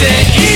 music.